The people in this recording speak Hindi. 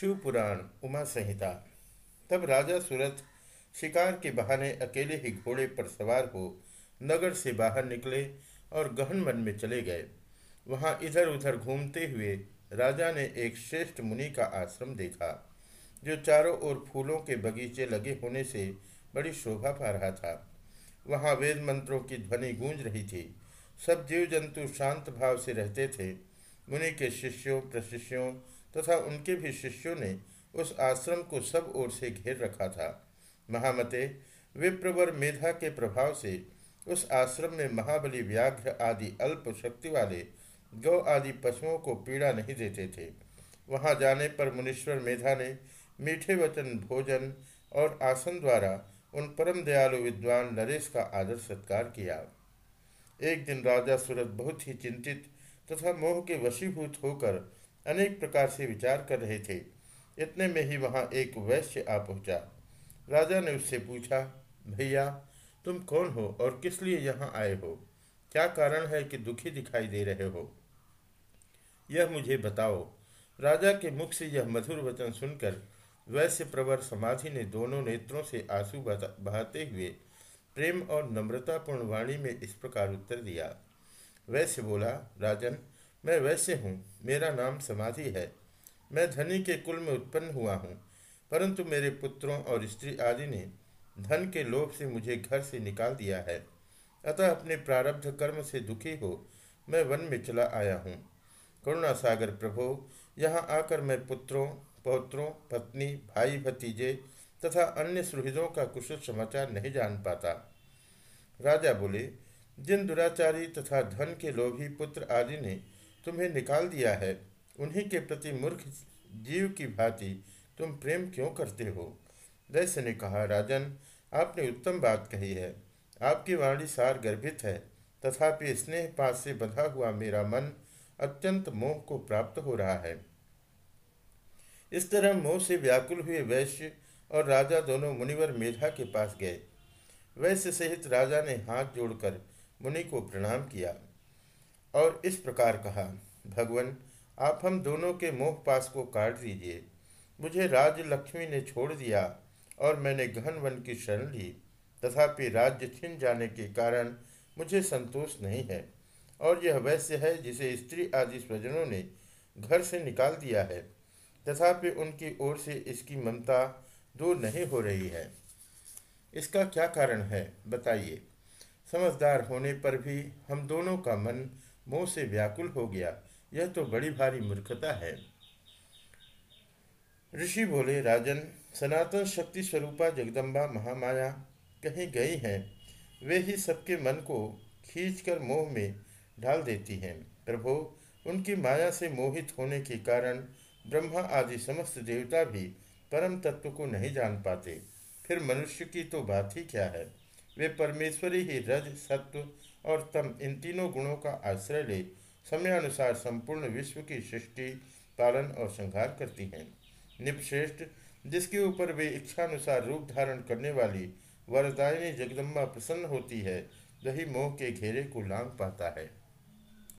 शिव पुराण उमा संहिता। तब राजा सूरत शिकार के बहाने अकेले ही घोड़े पर सवार हो नगर से बाहर निकले और गहन मन में चले गए। वहाँ इधर उधर घूमते हुए राजा ने एक श्रेष्ठ मुनि का आश्रम देखा, जो चारों ओर फूलों के बगीचे लगे होने से बड़ी शोभा पा रहा था। वहाँ वेद मंत्रों की ध्वनि गूंज रही थी। सब जीव जंतु शांत भाव से रहते थे। मुनि के शिष्यों, प्रशिष्यों तथा उनके भी शिष्यों ने उस आश्रम को सब ओर से घेर रखा था। महामते, विप्रवर मेधा के प्रभाव से उस आश्रम में महाबली व्याघ्र आदि अल्प शक्ति वाले गौ आदि पशुओं को पीड़ा नहीं देते थे। वहाँ जाने पर मुनीश्वर मेधा ने मीठे वचन, भोजन और आसन द्वारा उन परम दयालु विद्वान नरेश का आदर सत्कार किया। एक दिन राजा सूरत बहुत ही चिंतित तथा मोह के वशीभूत होकर अनेक प्रकार से विचार कर रहे थे। इतने में ही वहाँ एक वैश्य आ पहुँचा। राजा ने उससे पूछा, भैया, तुम कौन हो और किस लिए यहाँ आए हो? क्या कारण है कि दुखी दिखाई दे रहे हो? यह मुझे बताओ। राजा के मुख से यह मधुर वचन सुनकर वैश्य प्रवर समाधि ने दोनों नेत्रों से आँसू बहाते हुए प्रेम और नम्रतापूर्ण वाणी में इस प्रकार उत्तर दिया। वैश्य बोला, राजन मैं वैसे हूँ, मेरा नाम समाधि है। मैं धनी के कुल में उत्पन्न हुआ हूँ, परंतु मेरे पुत्रों और स्त्री आदि ने धन के लोभ से मुझे घर से निकाल दिया है। अतः अपने प्रारब्ध कर्म से दुखी हो, मैं वन में चला आया हूँ। करुणा सागर प्रभो, यहाँ आकर मैं पुत्रों, पौत्रों, पत्नी, भाई भतीजे तथा अन्य सुहृदों का कुशल समाचार नहीं जान पाता। राजा बोले, जिन दुराचारी तथा धन के लोभी पुत्र आदि ने तुम्हें निकाल दिया है। उन्हीं के प्रति मूर्ख जीव की भांति तुम प्रेम क्यों करते हो? दैस्य ने कहा, राजन, आपने उत्तम बात कही है। आपकी वाणी सार गर्भित है। तथापि स्नेह पास से बधा हुआ मेरा मन अत्यंत मोह को प्राप्त हो रहा है। इस तरह मोह से व्याकुल हुए वैश्य और राजा दोनों मुनिवर मेधा के पास गए। वैश्य सहित राजा ने हाथ जोड़कर मुनि को प्रणाम किया। और इस प्रकार कहा, भगवान, आप हम दोनों के मोह पास को काट दीजिए। मुझे राज लक्ष्मी ने छोड़ दिया और मैंने गहन वन की शरण ली। तथापि राज्य छिन जाने के कारण मुझे संतोष नहीं है। और यह वैश्य है जिसे स्त्री आदि स्वजनों ने घर से निकाल दिया है। तथापि उनकी ओर से इसकी ममता दूर नहीं हो रही है। इसका क्या कारण है, बताइए। समझदार होने पर भी हम दोनों का मन मोह से व्याकुल हो गया। यह तो बड़ी भारी मूर्खता है। ऋषि बोले, राजन, सनातन शक्ति स्वरूपा जगदम्बा महामाया कहीं गई हैं? वे ही सबके मन को खींचकर मोह में ढाल देती हैं। प्रभो, उनकी माया से मोहित होने के कारण ब्रह्मा आदि समस्त देवता भी परम तत्व को नहीं जान पाते। फिर मनुष्य की तो बात ही क्या है? वे परमेश्वरी ही रज, सत्व और तम इन तीनों गुणों का आश्रय ले, समयानुसार संपूर्ण विश्व की सृष्टि, पालन और संहार करती हैं। निपश्रेष्ठ, जिसके ऊपर वे इच्छानुसार रूप धारण करने वाली वरदायिनी जगदम्बा प्रसन्न होती है, वही मोह के घेरे को लांग पाता है।